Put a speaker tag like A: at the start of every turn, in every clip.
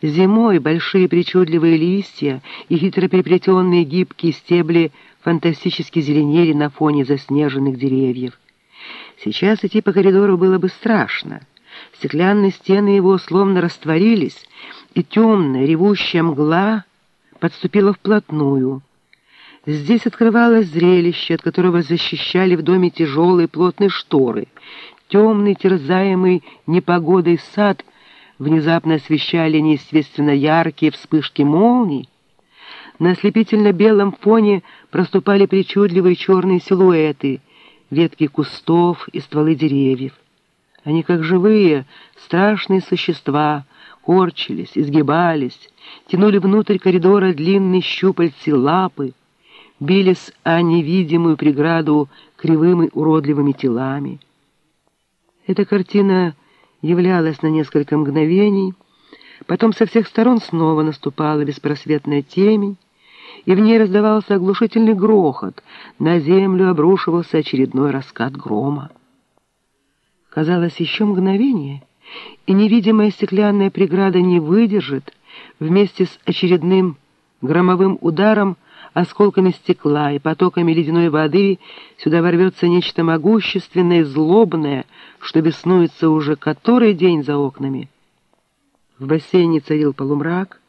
A: Зимой большие причудливые листья и хитро переплетенные гибкие стебли фантастически зеленели на фоне заснеженных деревьев. Сейчас идти по коридору было бы страшно. Стеклянные стены его словно растворились, и темная ревущая мгла подступила вплотную. Здесь открывалось зрелище, от которого защищали в доме тяжелые плотные шторы. Темный, терзаемый непогодой сад внезапно освещали неестественно яркие вспышки молний. На ослепительно-белом фоне проступали причудливые черные силуэты, ветки кустов и стволы деревьев. Они, как живые, страшные существа, корчились, изгибались, тянули внутрь коридора длинные щупальцы лапы, бились о невидимую преграду кривыми уродливыми телами. Эта картина являлась на несколько мгновений, потом со всех сторон снова наступала беспросветная темень, и в ней раздавался оглушительный грохот, на землю обрушивался очередной раскат грома. Казалось, еще мгновение, и невидимая стеклянная преграда не выдержит, вместе с очередным громовым ударом осколками стекла и потоками ледяной воды сюда ворвется нечто могущественное злобное, что беснуется уже который день за окнами. В бассейне царил полумрак,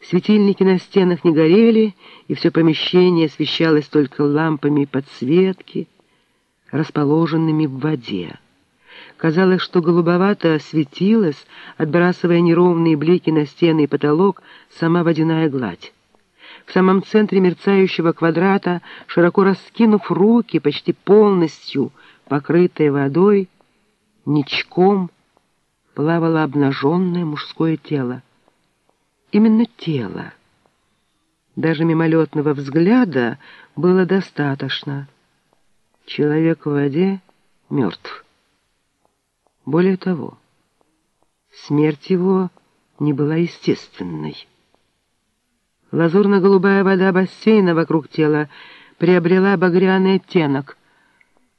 A: светильники на стенах не горели, и все помещение освещалось только лампами подсветки, расположенными в воде. Казалось, что голубовато осветилась, отбрасывая неровные блики на стены и потолок, сама водяная гладь. В самом центре мерцающего квадрата, широко раскинув руки, почти полностью покрытые водой, ничком плавало обнаженное мужское тело. Именно тело. Даже мимолетного взгляда было достаточно. Человек в воде мертв. Более того, смерть его не была естественной. Лазурно-голубая вода бассейна вокруг тела приобрела багряный оттенок.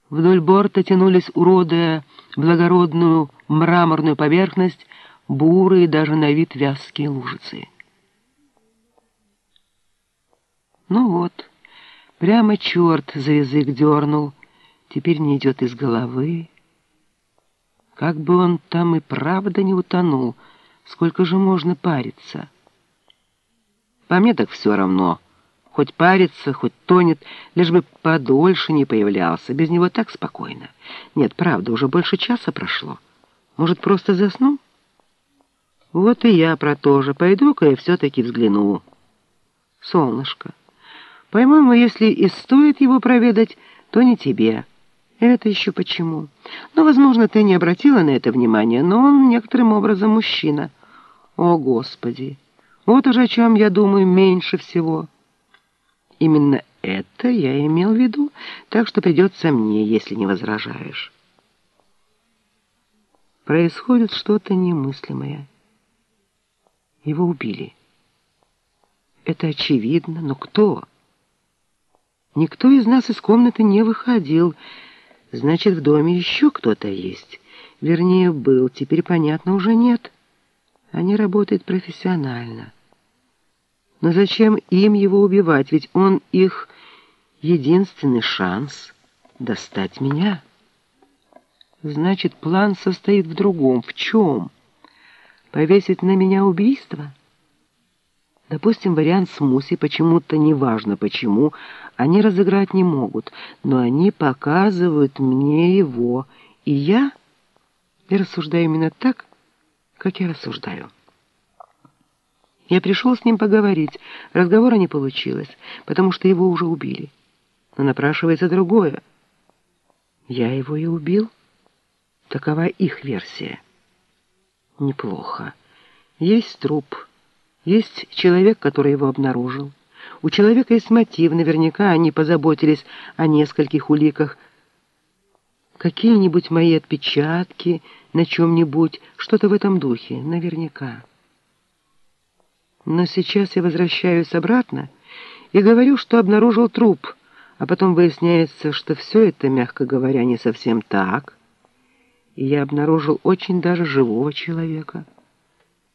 A: Вдоль борта тянулись, уродуя благородную мраморную поверхность, бурые даже на вид вязкие лужицы. Ну вот, прямо черт за язык дернул, теперь не идет из головы. Как бы он там и правда не утонул, сколько же можно париться? Мне так все равно. Хоть парится, хоть тонет, лишь бы подольше не появлялся. Без него так спокойно. Нет, правда, уже больше часа прошло. Может, просто заснул? Вот и я про то же. Пойду-ка я все-таки взгляну. Солнышко, по-моему, если и стоит его проведать, то не тебе. Это еще почему? Ну, возможно, ты не обратила на это внимания, но он некоторым образом мужчина. О, Господи! Вот уже о чем я думаю меньше всего. Именно это я имел в виду, так что придется мне, если не возражаешь. Происходит что-то немыслимое. Его убили. Это очевидно, но кто? Никто из нас из комнаты не выходил, Значит, в доме еще кто-то есть. Вернее, был, теперь, понятно, уже нет. Они работают профессионально. Но зачем им его убивать? Ведь он их единственный шанс достать меня. Значит, план состоит в другом. В чем? Повесить на меня убийство? Допустим, вариант с Муси почему-то, неважно почему, они разыграть не могут, но они показывают мне его, и я, я рассуждаю именно так, как я рассуждаю. Я пришел с ним поговорить, разговора не получилось, потому что его уже убили. Но напрашивается другое. Я его и убил? Такова их версия. Неплохо. Есть труп. Есть человек, который его обнаружил. У человека есть мотив, наверняка они позаботились о нескольких уликах. Какие-нибудь мои отпечатки на чем-нибудь, что-то в этом духе, наверняка. Но сейчас я возвращаюсь обратно и говорю, что обнаружил труп, а потом выясняется, что все это, мягко говоря, не совсем так. И я обнаружил очень даже живого человека —